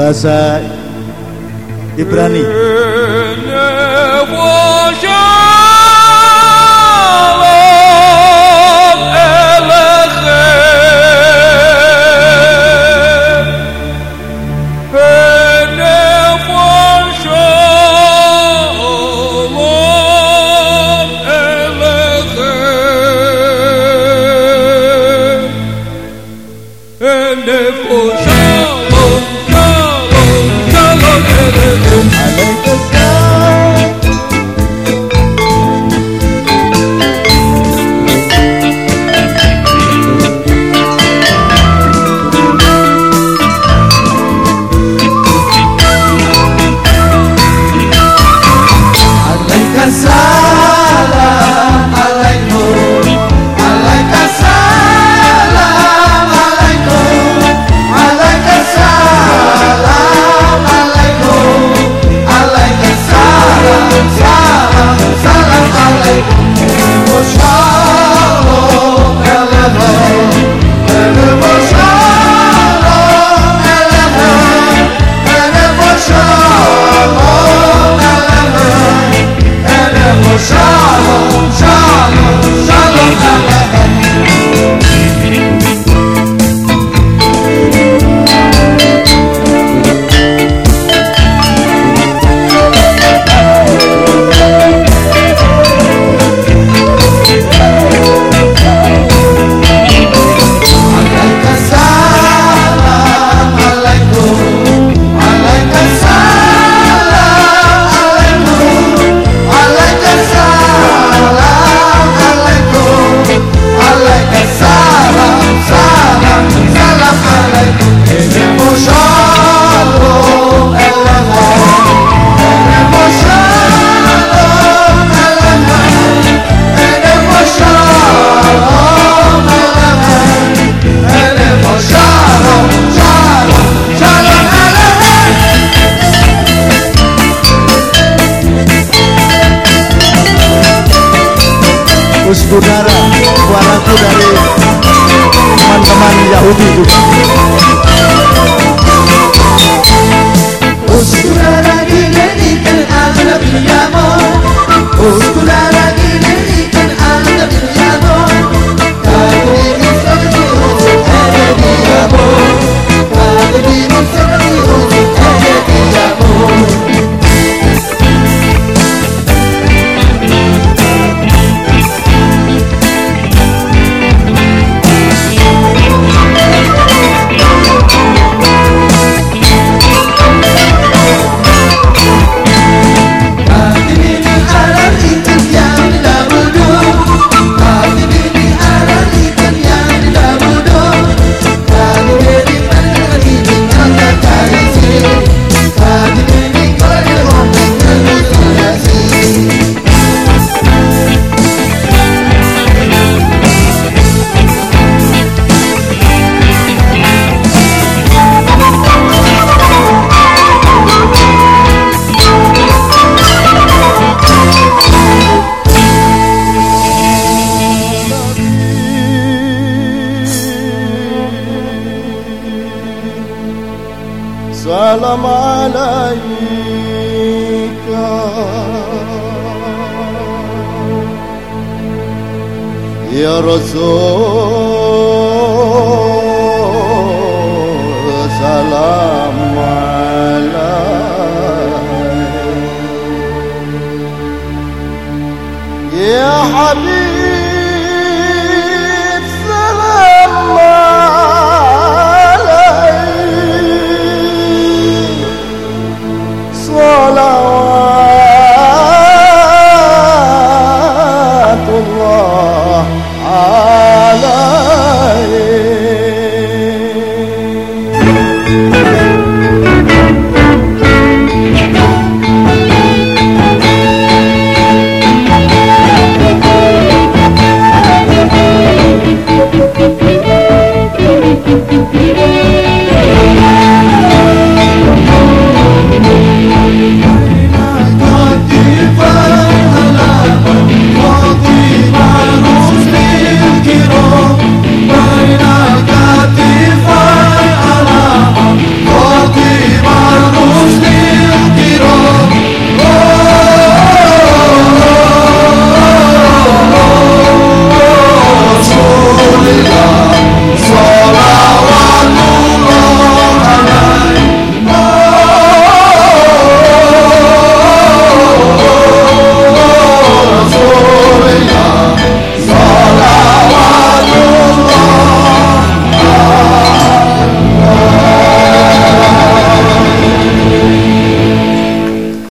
Bahasa Ibrani. Gus Gunara, suaraku dari teman-teman Yahudi. juga malamalaika ya rasul salam ya habib. Oh.